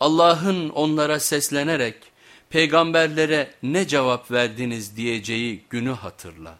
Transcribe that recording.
Allah'ın onlara seslenerek peygamberlere ne cevap verdiniz diyeceği günü hatırla.